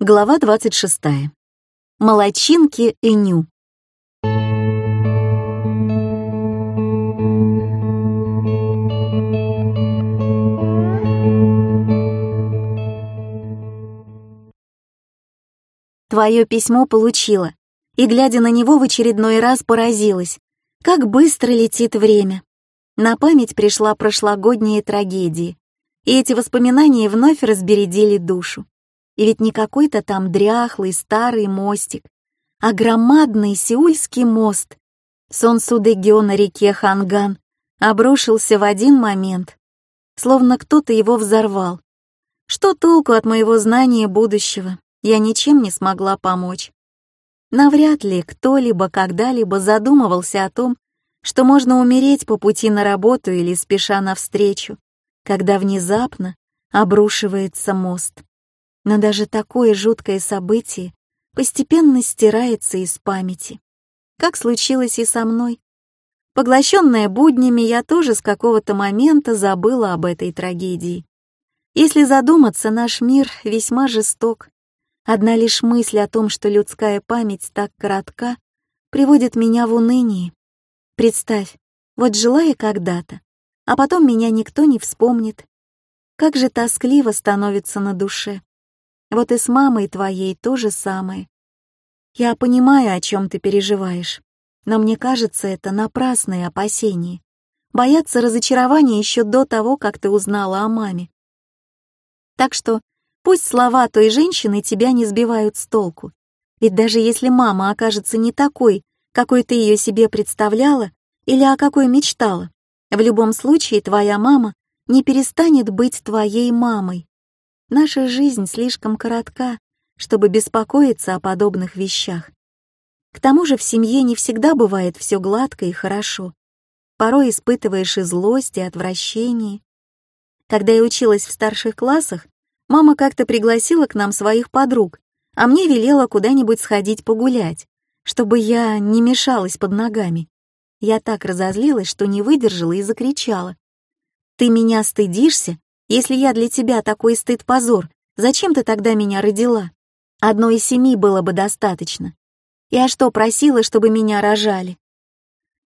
Глава 26. Молочинки и ню. Твое письмо получила, и, глядя на него, в очередной раз поразилась, как быстро летит время. На память пришла прошлогодняя трагедия, и эти воспоминания вновь разбередили душу. И ведь не какой-то там дряхлый старый мостик, а громадный сеульский мост. Сон Судэгё на реке Ханган обрушился в один момент, словно кто-то его взорвал. Что толку от моего знания будущего? Я ничем не смогла помочь. Навряд ли кто-либо когда-либо задумывался о том, что можно умереть по пути на работу или спеша навстречу, когда внезапно обрушивается мост но даже такое жуткое событие постепенно стирается из памяти. Как случилось и со мной. Поглощенная буднями, я тоже с какого-то момента забыла об этой трагедии. Если задуматься, наш мир весьма жесток. Одна лишь мысль о том, что людская память так коротка, приводит меня в уныние. Представь, вот жила я когда-то, а потом меня никто не вспомнит. Как же тоскливо становится на душе. Вот и с мамой твоей то же самое. Я понимаю, о чем ты переживаешь, но мне кажется, это напрасные опасения. Бояться разочарования еще до того, как ты узнала о маме. Так что пусть слова той женщины тебя не сбивают с толку. Ведь даже если мама окажется не такой, какой ты ее себе представляла или о какой мечтала, в любом случае твоя мама не перестанет быть твоей мамой. Наша жизнь слишком коротка, чтобы беспокоиться о подобных вещах. К тому же в семье не всегда бывает все гладко и хорошо. Порой испытываешь и злость, и отвращение. Когда я училась в старших классах, мама как-то пригласила к нам своих подруг, а мне велела куда-нибудь сходить погулять, чтобы я не мешалась под ногами. Я так разозлилась, что не выдержала и закричала. «Ты меня стыдишься? Если я для тебя такой стыд-позор, зачем ты тогда меня родила? Одной из семи было бы достаточно. Я что, просила, чтобы меня рожали?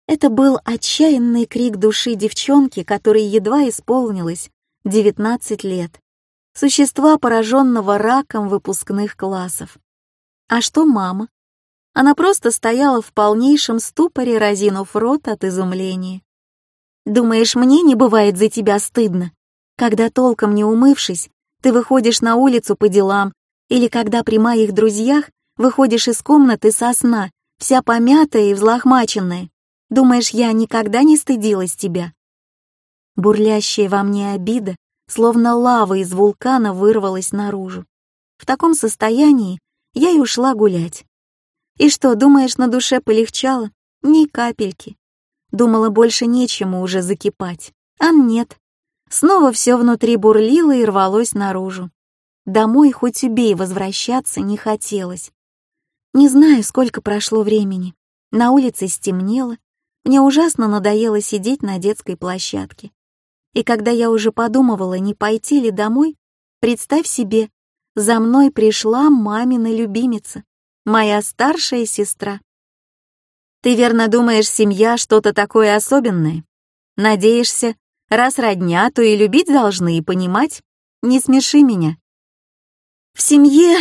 Это был отчаянный крик души девчонки, которой едва исполнилось 19 лет. Существа, пораженного раком выпускных классов. А что мама? Она просто стояла в полнейшем ступоре, разинув рот от изумления. «Думаешь, мне не бывает за тебя стыдно?» Когда толком не умывшись, ты выходишь на улицу по делам, или когда при моих друзьях выходишь из комнаты со сна, вся помятая и взлохмаченная. Думаешь, я никогда не стыдилась тебя? Бурлящая во мне обида, словно лава из вулкана, вырвалась наружу. В таком состоянии я и ушла гулять. И что, думаешь, на душе полегчало? Ни капельки. Думала, больше нечему уже закипать. А нет. Снова все внутри бурлило и рвалось наружу. Домой хоть убей возвращаться не хотелось. Не знаю, сколько прошло времени. На улице стемнело, мне ужасно надоело сидеть на детской площадке. И когда я уже подумывала, не пойти ли домой, представь себе, за мной пришла мамина любимица, моя старшая сестра. Ты верно думаешь, семья что-то такое особенное? Надеешься, Раз родня, то и любить должны, и понимать. Не смеши меня. В семье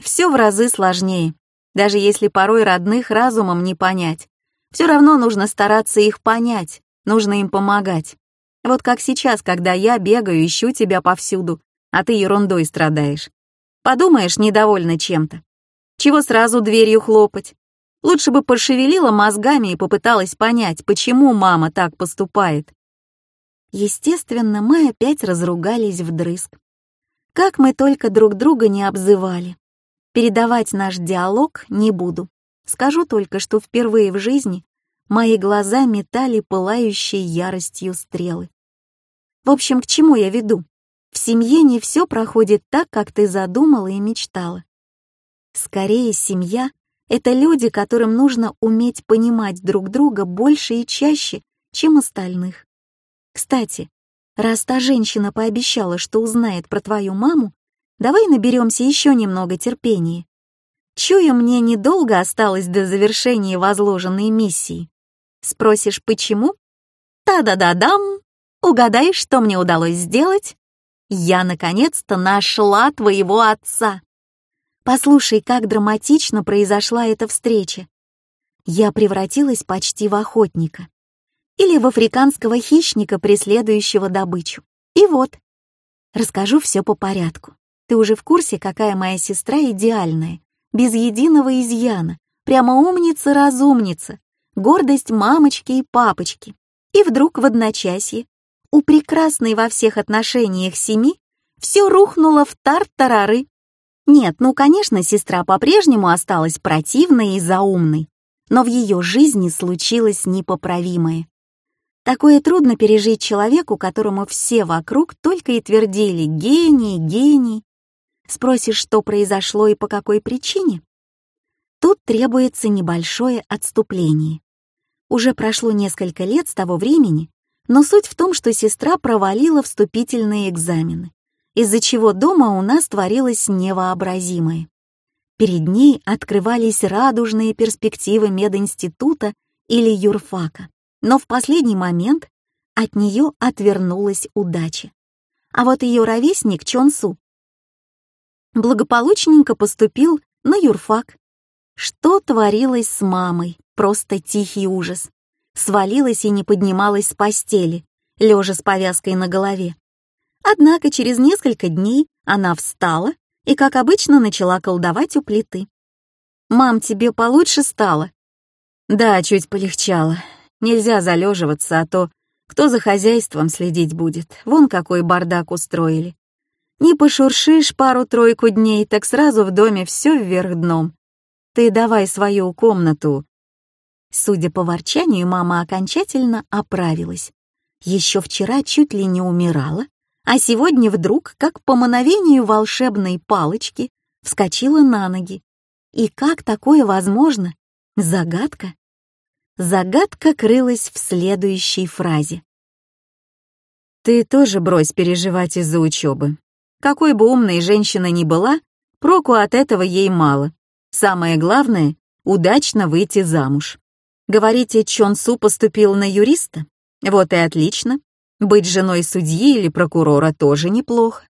все в разы сложнее. Даже если порой родных разумом не понять, все равно нужно стараться их понять, нужно им помогать. Вот как сейчас, когда я бегаю, ищу тебя повсюду, а ты ерундой страдаешь. Подумаешь, недовольна чем-то. Чего сразу дверью хлопать? Лучше бы пошевелила мозгами и попыталась понять, почему мама так поступает. Естественно, мы опять разругались вдрызг. Как мы только друг друга не обзывали. Передавать наш диалог не буду. Скажу только, что впервые в жизни мои глаза метали пылающей яростью стрелы. В общем, к чему я веду? В семье не все проходит так, как ты задумала и мечтала. Скорее, семья — это люди, которым нужно уметь понимать друг друга больше и чаще, чем остальных. Кстати, раз та женщина пообещала, что узнает про твою маму, давай наберемся еще немного терпения. Чую, мне недолго осталось до завершения возложенной миссии. Спросишь, почему? Та-да-да-дам! Угадай, что мне удалось сделать? Я наконец-то нашла твоего отца. Послушай, как драматично произошла эта встреча. Я превратилась почти в охотника. Или в африканского хищника, преследующего добычу. И вот. Расскажу все по порядку. Ты уже в курсе, какая моя сестра идеальная, без единого изъяна, прямо умница-разумница, гордость мамочки и папочки. И вдруг в одночасье у прекрасной во всех отношениях семьи все рухнуло в тартарары. Нет, ну, конечно, сестра по-прежнему осталась противной и заумной, но в ее жизни случилось непоправимое. Такое трудно пережить человеку, которому все вокруг только и твердили «гений, гений». Спросишь, что произошло и по какой причине? Тут требуется небольшое отступление. Уже прошло несколько лет с того времени, но суть в том, что сестра провалила вступительные экзамены, из-за чего дома у нас творилось невообразимое. Перед ней открывались радужные перспективы мединститута или юрфака, но в последний момент от нее отвернулась удача. А вот ее ровесник Чонсу благополучненько поступил на юрфак. Что творилось с мамой? Просто тихий ужас свалилась и не поднималась с постели, лежа с повязкой на голове. Однако через несколько дней она встала и, как обычно, начала колдовать у плиты. «Мам, тебе получше стало?» «Да, чуть полегчало. Нельзя залеживаться, а то кто за хозяйством следить будет? Вон какой бардак устроили. Не пошуршишь пару-тройку дней, так сразу в доме все вверх дном. Ты давай свою комнату Судя по ворчанию, мама окончательно оправилась. Еще вчера чуть ли не умирала, а сегодня вдруг, как по мановению волшебной палочки, вскочила на ноги. И как такое возможно? Загадка? Загадка крылась в следующей фразе. «Ты тоже брось переживать из-за учебы. Какой бы умной женщина ни была, проку от этого ей мало. Самое главное — удачно выйти замуж. Говорите, Чон Су поступил на юриста? Вот и отлично. Быть женой судьи или прокурора тоже неплохо.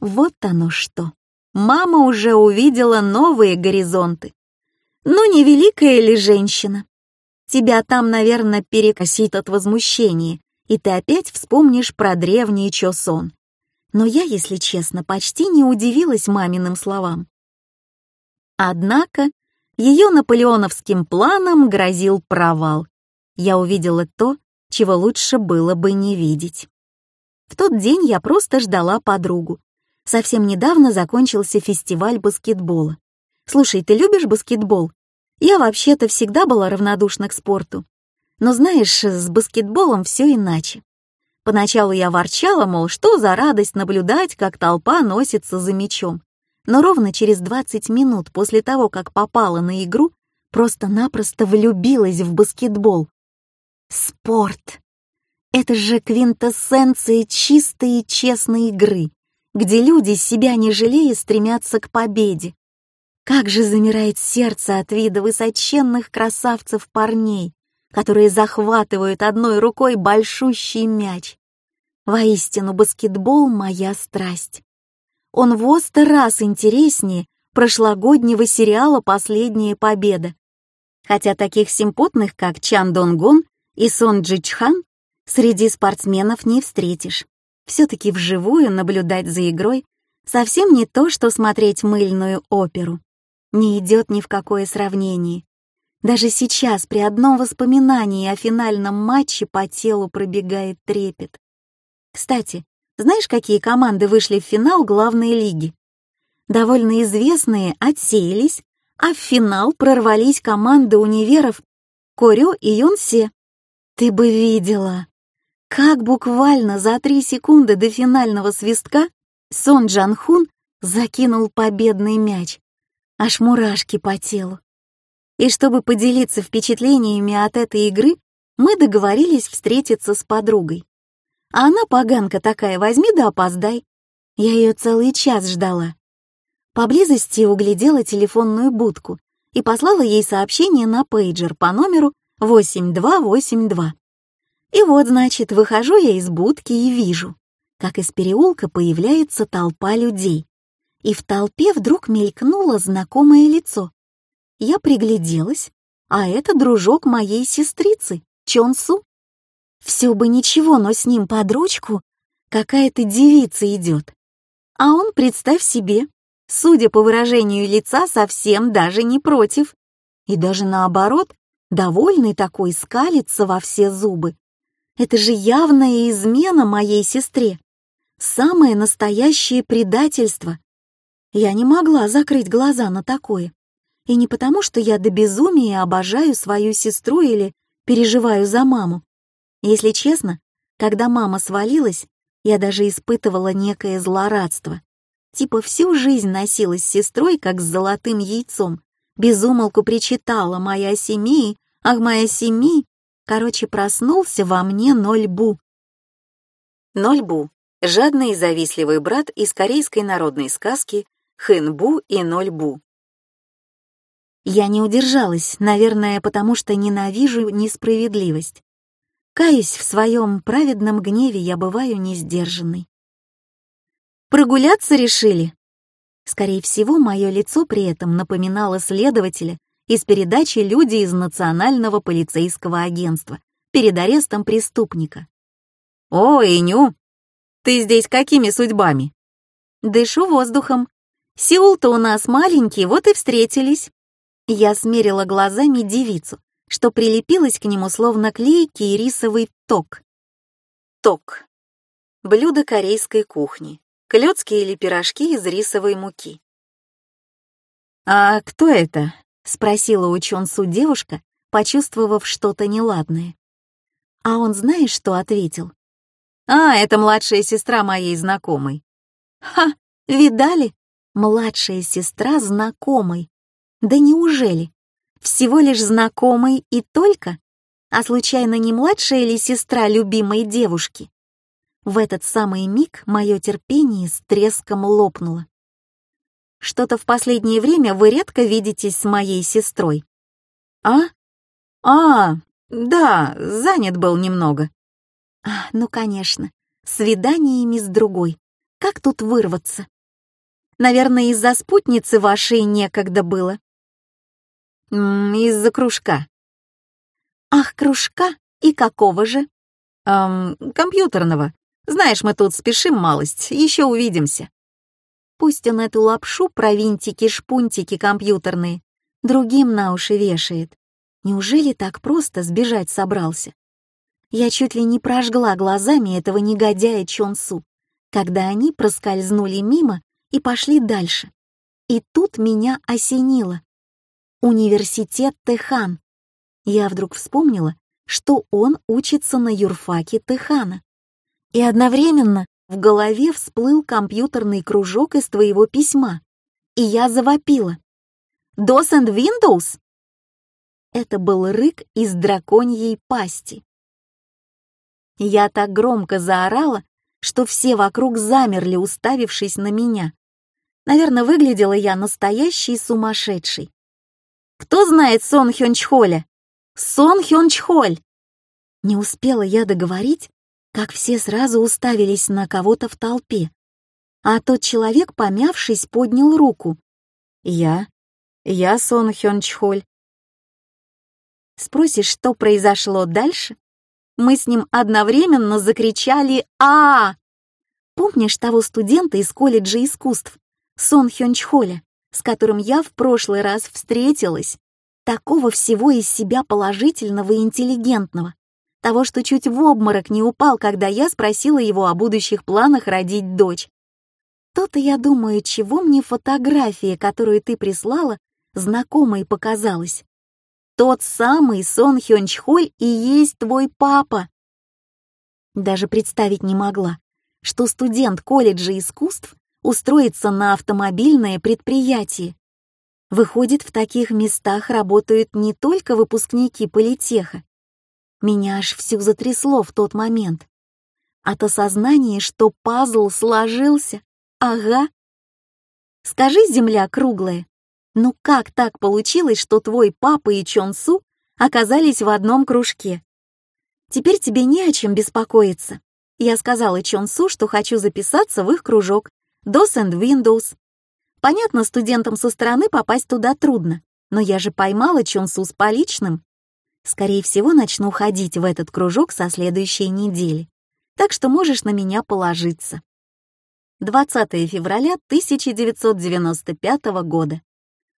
Вот оно что. Мама уже увидела новые горизонты. Ну, не великая ли женщина? Тебя там, наверное, перекосит от возмущения, и ты опять вспомнишь про древний Чосон. Но я, если честно, почти не удивилась маминым словам. Однако ее наполеоновским планом грозил провал. Я увидела то, чего лучше было бы не видеть. В тот день я просто ждала подругу. Совсем недавно закончился фестиваль баскетбола. Слушай, ты любишь баскетбол? Я вообще-то всегда была равнодушна к спорту. Но знаешь, с баскетболом все иначе. Поначалу я ворчала, мол, что за радость наблюдать, как толпа носится за мячом но ровно через 20 минут после того, как попала на игру, просто-напросто влюбилась в баскетбол. Спорт! Это же квинтэссенция чистой и честной игры, где люди себя не жалея стремятся к победе. Как же замирает сердце от вида высоченных красавцев парней, которые захватывают одной рукой большущий мяч. Воистину, баскетбол — моя страсть он в сто раз интереснее прошлогоднего сериала «Последняя победа». Хотя таких симпотных, как Чан Донгон и Сон Джи Чхан, среди спортсменов не встретишь. Все-таки вживую наблюдать за игрой совсем не то, что смотреть мыльную оперу. Не идет ни в какое сравнение. Даже сейчас при одном воспоминании о финальном матче по телу пробегает трепет. Кстати, знаешь, какие команды вышли в финал главной лиги? Довольно известные отсеялись, а в финал прорвались команды универов Корё и Йонсе. Ты бы видела, как буквально за три секунды до финального свистка Сон Джан Хун закинул победный мяч. Аж мурашки по телу. И чтобы поделиться впечатлениями от этой игры, мы договорились встретиться с подругой. А она, поганка такая, возьми да опоздай. Я ее целый час ждала. Поблизости углядела телефонную будку и послала ей сообщение на пейджер по номеру 8282. И вот, значит, выхожу я из будки и вижу, как из переулка появляется толпа людей. И в толпе вдруг мелькнуло знакомое лицо. Я пригляделась, а это дружок моей сестрицы, Чонсу. Все бы ничего, но с ним под ручку какая-то девица идет. А он, представь себе, судя по выражению лица, совсем даже не против. И даже наоборот, довольный такой, скалится во все зубы. Это же явная измена моей сестре. Самое настоящее предательство. Я не могла закрыть глаза на такое. И не потому, что я до безумия обожаю свою сестру или переживаю за маму. Если честно, когда мама свалилась, я даже испытывала некое злорадство. Типа всю жизнь носилась с сестрой, как с золотым яйцом. Безумолку причитала «Моя семи, ах, моя семи!» Короче, проснулся во мне Нольбу. Нольбу — жадный и завистливый брат из корейской народной сказки Хэнбу и Нольбу. Я не удержалась, наверное, потому что ненавижу несправедливость. Каюсь в своем праведном гневе, я бываю несдержанной. Прогуляться решили. Скорее всего, мое лицо при этом напоминало следователя из передачи «Люди из Национального полицейского агентства» перед арестом преступника. «О, Иню, ты здесь какими судьбами?» «Дышу воздухом. Сеул-то у нас маленький, вот и встретились». Я смерила глазами девицу, что прилепилось к нему словно клейкий рисовый ток. Ток. Блюдо корейской кухни. Клёцки или пирожки из рисовой муки. «А кто это?» — спросила у Чонсу девушка, почувствовав что-то неладное. А он знаешь, что ответил? «А, это младшая сестра моей знакомой». «Ха, видали? Младшая сестра знакомой. Да неужели? всего лишь знакомый и только? А случайно не младшая ли сестра любимой девушки? В этот самый миг мое терпение с треском лопнуло. Что-то в последнее время вы редко видитесь с моей сестрой. А? А, да, занят был немного. А, ну, конечно, свиданиями с другой. Как тут вырваться? Наверное, из-за спутницы вашей некогда было. «Из-за кружка». «Ах, кружка? И какого же?» «Эм, компьютерного. Знаешь, мы тут спешим малость, еще увидимся». Пусть он эту лапшу про винтики-шпунтики компьютерные другим на уши вешает. Неужели так просто сбежать собрался? Я чуть ли не прожгла глазами этого негодяя Чонсу, когда они проскользнули мимо и пошли дальше. И тут меня осенило. Университет Техан. Я вдруг вспомнила, что он учится на юрфаке Техана. И одновременно в голове всплыл компьютерный кружок из твоего письма. И я завопила. «DOS and Windows?» Это был рык из драконьей пасти. Я так громко заорала, что все вокруг замерли, уставившись на меня. Наверное, выглядела я настоящей сумасшедшей. Кто знает Сон Хёнчхоля? Сон Хёнчхоль!» Не успела я договорить, как все сразу уставились на кого-то в толпе. А тот человек, помявшись, поднял руку. «Я? Я Сон Хёнчхоль». Спросишь, что произошло дальше? Мы с ним одновременно закричали а, Помнишь того студента из колледжа искусств, Сон Хёнчхоля? с которым я в прошлый раз встретилась, такого всего из себя положительного и интеллигентного, того, что чуть в обморок не упал, когда я спросила его о будущих планах родить дочь. То-то я думаю, чего мне фотография, которую ты прислала, знакомой показалась. Тот самый Сон Хёнчхоль и есть твой папа. Даже представить не могла, что студент колледжа искусств устроиться на автомобильное предприятие. Выходит, в таких местах работают не только выпускники политеха. Меня аж всю затрясло в тот момент. От осознания, что пазл сложился, Ага. Скажи, земля круглая, ну как так получилось, что твой папа и Чон Су оказались в одном кружке? Теперь тебе не о чем беспокоиться. Я сказала Чон Су, что хочу записаться в их кружок DOS and Windows. Понятно, студентам со стороны попасть туда трудно, но я же поймала Чон Су с поличным. Скорее всего, начну ходить в этот кружок со следующей недели, так что можешь на меня положиться. 20 февраля 1995 года.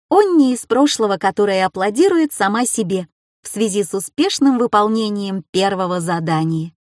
Онни из прошлого, которая аплодирует сама себе в связи с успешным выполнением первого задания.